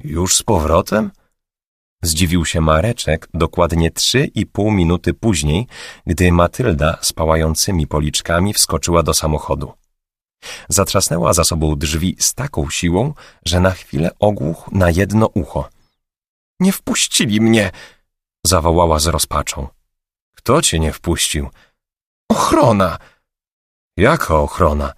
Już z powrotem? Zdziwił się Mareczek dokładnie trzy i pół minuty później, gdy Matylda z pałającymi policzkami wskoczyła do samochodu. Zatrzasnęła za sobą drzwi z taką siłą, że na chwilę ogłuchł na jedno ucho. Nie wpuścili mnie! zawołała z rozpaczą. Kto cię nie wpuścił? Ochrona! Jaka ochrona?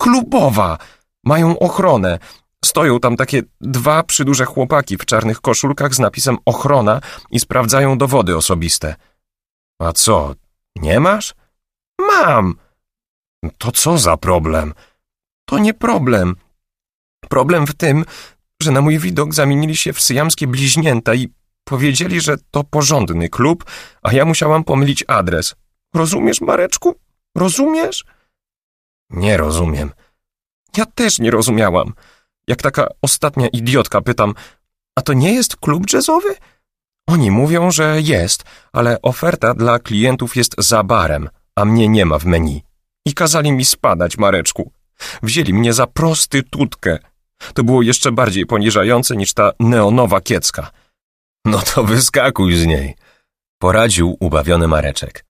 Klubowa! Mają ochronę. Stoją tam takie dwa przyduże chłopaki w czarnych koszulkach z napisem ochrona i sprawdzają dowody osobiste. A co, nie masz? Mam! To co za problem? To nie problem. Problem w tym, że na mój widok zamienili się w syjamskie bliźnięta i powiedzieli, że to porządny klub, a ja musiałam pomylić adres. Rozumiesz, Mareczku? Rozumiesz? Nie rozumiem. Ja też nie rozumiałam. Jak taka ostatnia idiotka pytam, a to nie jest klub jazzowy? Oni mówią, że jest, ale oferta dla klientów jest za barem, a mnie nie ma w menu. I kazali mi spadać, Mareczku. Wzięli mnie za prostytutkę. To było jeszcze bardziej poniżające niż ta neonowa kiecka. No to wyskakuj z niej, poradził ubawiony Mareczek.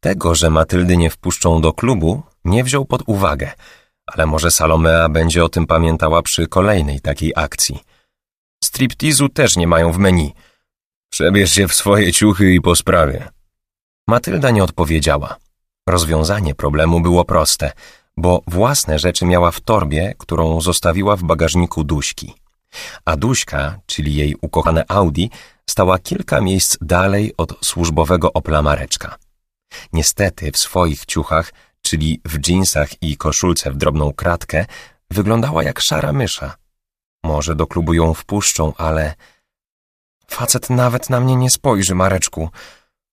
Tego, że Matyldy nie wpuszczą do klubu, nie wziął pod uwagę, ale może Salomea będzie o tym pamiętała przy kolejnej takiej akcji. Striptizu też nie mają w menu. Przebierz się w swoje ciuchy i po sprawie. Matylda nie odpowiedziała. Rozwiązanie problemu było proste, bo własne rzeczy miała w torbie, którą zostawiła w bagażniku Duśki. A Duśka, czyli jej ukochane Audi, stała kilka miejsc dalej od służbowego Opla Mareczka. Niestety w swoich ciuchach, czyli w dżinsach i koszulce w drobną kratkę, wyglądała jak szara mysza. Może do klubu ją wpuszczą, ale... Facet nawet na mnie nie spojrzy, Mareczku.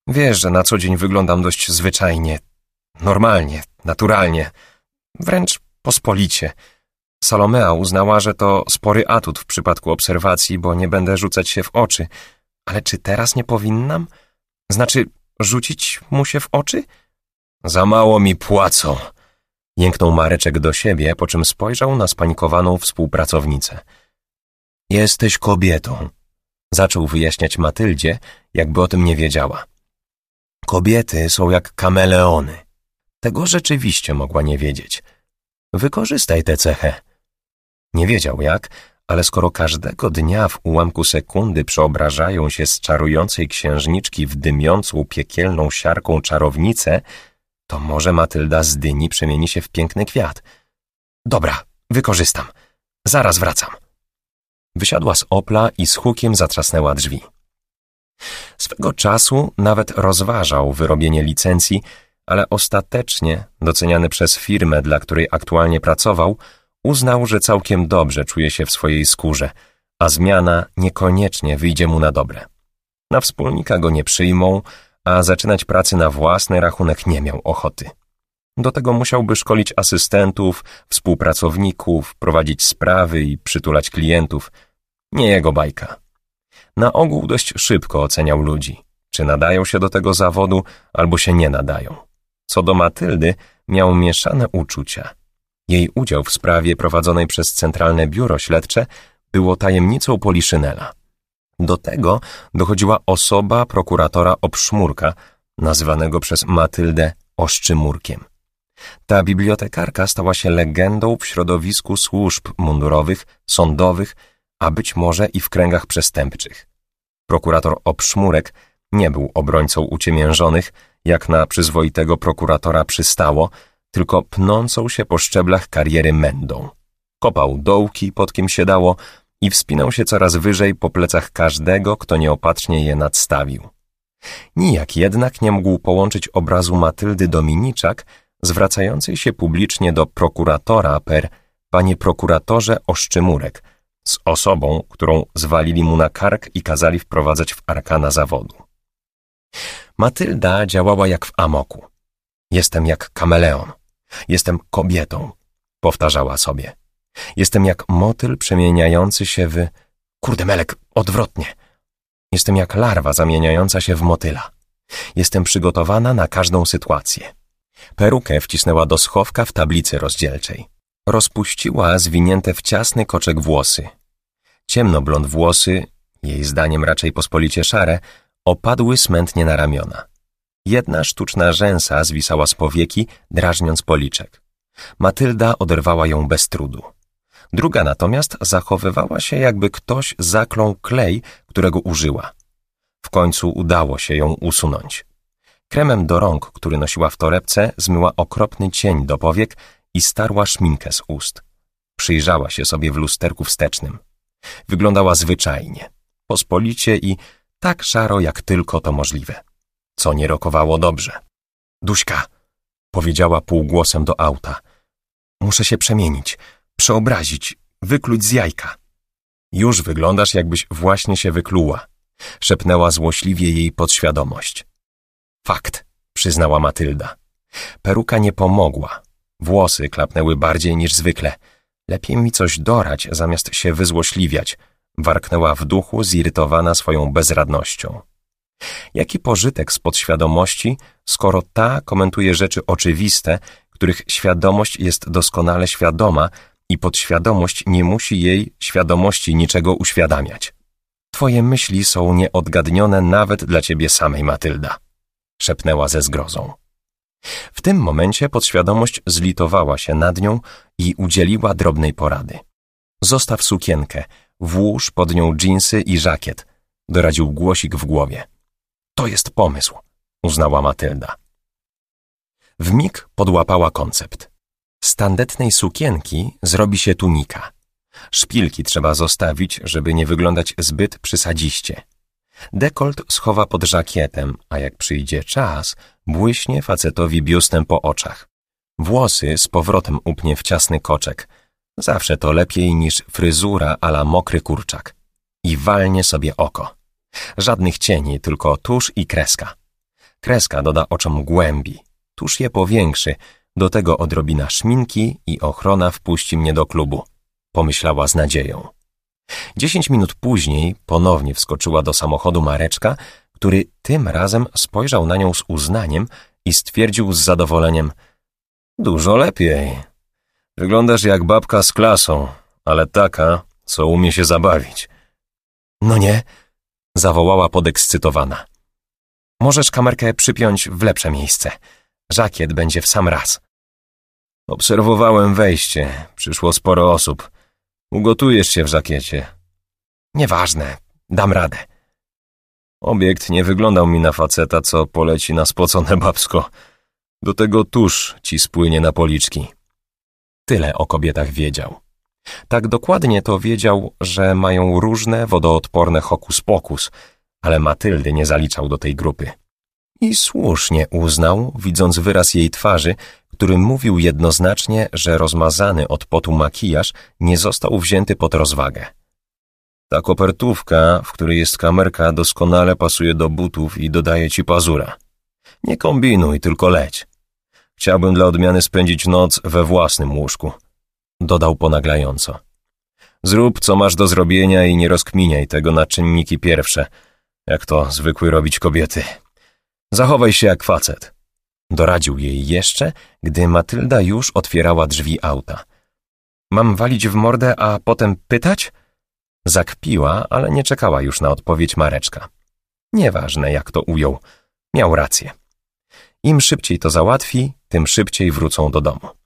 Wiesz, że na co dzień wyglądam dość zwyczajnie, normalnie, naturalnie, wręcz pospolicie. Salomea uznała, że to spory atut w przypadku obserwacji, bo nie będę rzucać się w oczy. Ale czy teraz nie powinnam? Znaczy, rzucić mu się w oczy? Za mało mi płacą. Jęknął Mareczek do siebie, po czym spojrzał na spanikowaną współpracownicę. Jesteś kobietą. Zaczął wyjaśniać Matyldzie, jakby o tym nie wiedziała. Kobiety są jak kameleony. Tego rzeczywiście mogła nie wiedzieć. Wykorzystaj tę cechę. Nie wiedział jak, ale skoro każdego dnia w ułamku sekundy przeobrażają się z czarującej księżniczki w dymiącą piekielną siarką czarownicę, to może Matylda z dyni przemieni się w piękny kwiat. Dobra, wykorzystam. Zaraz wracam. Wysiadła z Opla i z hukiem zatrzasnęła drzwi. Swego czasu nawet rozważał wyrobienie licencji, ale ostatecznie, doceniany przez firmę, dla której aktualnie pracował, uznał, że całkiem dobrze czuje się w swojej skórze, a zmiana niekoniecznie wyjdzie mu na dobre. Na wspólnika go nie przyjmą, a zaczynać pracy na własny rachunek nie miał ochoty. Do tego musiałby szkolić asystentów, współpracowników, prowadzić sprawy i przytulać klientów. Nie jego bajka. Na ogół dość szybko oceniał ludzi, czy nadają się do tego zawodu, albo się nie nadają. Co do Matyldy, miał mieszane uczucia. Jej udział w sprawie prowadzonej przez Centralne Biuro Śledcze było tajemnicą Poliszynela. Do tego dochodziła osoba prokuratora Obszmurka, nazywanego przez Matyldę Oszczymurkiem. Ta bibliotekarka stała się legendą w środowisku służb mundurowych, sądowych, a być może i w kręgach przestępczych. Prokurator Obszmurek nie był obrońcą uciemiężonych, jak na przyzwoitego prokuratora przystało, tylko pnącą się po szczeblach kariery mędą. Kopał dołki, pod kim się dało i wspinał się coraz wyżej po plecach każdego, kto nieopatrznie je nadstawił. Nijak jednak nie mógł połączyć obrazu Matyldy Dominiczak, zwracającej się publicznie do prokuratora per panie prokuratorze Oszczymurek, z osobą, którą zwalili mu na kark i kazali wprowadzać w arkana zawodu. Matylda działała jak w amoku. Jestem jak kameleon. Jestem kobietą, powtarzała sobie. Jestem jak motyl przemieniający się w... Kurde melek, odwrotnie. Jestem jak larwa zamieniająca się w motyla. Jestem przygotowana na każdą sytuację. Perukę wcisnęła do schowka w tablicy rozdzielczej. Rozpuściła zwinięte w ciasny koczek włosy. Ciemnoblond włosy, jej zdaniem raczej pospolicie szare, opadły smętnie na ramiona. Jedna sztuczna rzęsa zwisała z powieki, drażniąc policzek. Matylda oderwała ją bez trudu. Druga natomiast zachowywała się, jakby ktoś zaklął klej, którego użyła. W końcu udało się ją usunąć. Kremem do rąk, który nosiła w torebce, zmyła okropny cień do powiek i starła szminkę z ust. Przyjrzała się sobie w lusterku wstecznym. Wyglądała zwyczajnie, pospolicie i tak szaro, jak tylko to możliwe. Co nie rokowało dobrze. Duśka, powiedziała półgłosem do auta. Muszę się przemienić, przeobrazić, wykluć z jajka. Już wyglądasz, jakbyś właśnie się wykluła, szepnęła złośliwie jej podświadomość. Fakt, przyznała Matylda. Peruka nie pomogła. Włosy klapnęły bardziej niż zwykle. Lepiej mi coś dorać, zamiast się wyzłośliwiać, warknęła w duchu, zirytowana swoją bezradnością. Jaki pożytek z podświadomości, skoro ta komentuje rzeczy oczywiste, których świadomość jest doskonale świadoma i podświadomość nie musi jej świadomości niczego uświadamiać. Twoje myśli są nieodgadnione nawet dla ciebie samej, Matylda szepnęła ze zgrozą. W tym momencie podświadomość zlitowała się nad nią i udzieliła drobnej porady. Zostaw sukienkę, włóż pod nią dżinsy i żakiet, doradził głosik w głowie. To jest pomysł, uznała Matylda. W mig podłapała koncept. Z tandetnej sukienki zrobi się tunika. Szpilki trzeba zostawić, żeby nie wyglądać zbyt przysadziście. Dekolt schowa pod żakietem, a jak przyjdzie czas, błyśnie facetowi biustem po oczach. Włosy z powrotem upnie w ciasny koczek. Zawsze to lepiej niż fryzura ala mokry kurczak. I walnie sobie oko. Żadnych cieni, tylko tusz i kreska. Kreska doda oczom głębi. Tusz je powiększy, do tego odrobina szminki i ochrona wpuści mnie do klubu. Pomyślała z nadzieją. Dziesięć minut później ponownie wskoczyła do samochodu Mareczka, który tym razem spojrzał na nią z uznaniem i stwierdził z zadowoleniem Dużo lepiej. Wyglądasz jak babka z klasą, ale taka, co umie się zabawić. No nie, zawołała podekscytowana. Możesz kamerkę przypiąć w lepsze miejsce. Żakiet będzie w sam raz. Obserwowałem wejście. Przyszło sporo osób. Ugotujesz się w żakiecie. Nieważne, dam radę. Obiekt nie wyglądał mi na faceta, co poleci na spocone babsko. Do tego tuż ci spłynie na policzki. Tyle o kobietach wiedział. Tak dokładnie to wiedział, że mają różne wodoodporne hokus pokus, ale Matyldy nie zaliczał do tej grupy. I słusznie uznał, widząc wyraz jej twarzy, który mówił jednoznacznie, że rozmazany od potu makijaż nie został wzięty pod rozwagę. Ta kopertówka, w której jest kamerka, doskonale pasuje do butów i dodaje ci pazura. Nie kombinuj, tylko leć. Chciałbym dla odmiany spędzić noc we własnym łóżku. Dodał ponaglająco. Zrób, co masz do zrobienia i nie rozkminiaj tego na czynniki pierwsze, jak to zwykły robić kobiety. Zachowaj się jak facet. Doradził jej jeszcze, gdy Matylda już otwierała drzwi auta. Mam walić w mordę, a potem pytać? Zakpiła, ale nie czekała już na odpowiedź Mareczka. Nieważne, jak to ujął. Miał rację. Im szybciej to załatwi, tym szybciej wrócą do domu.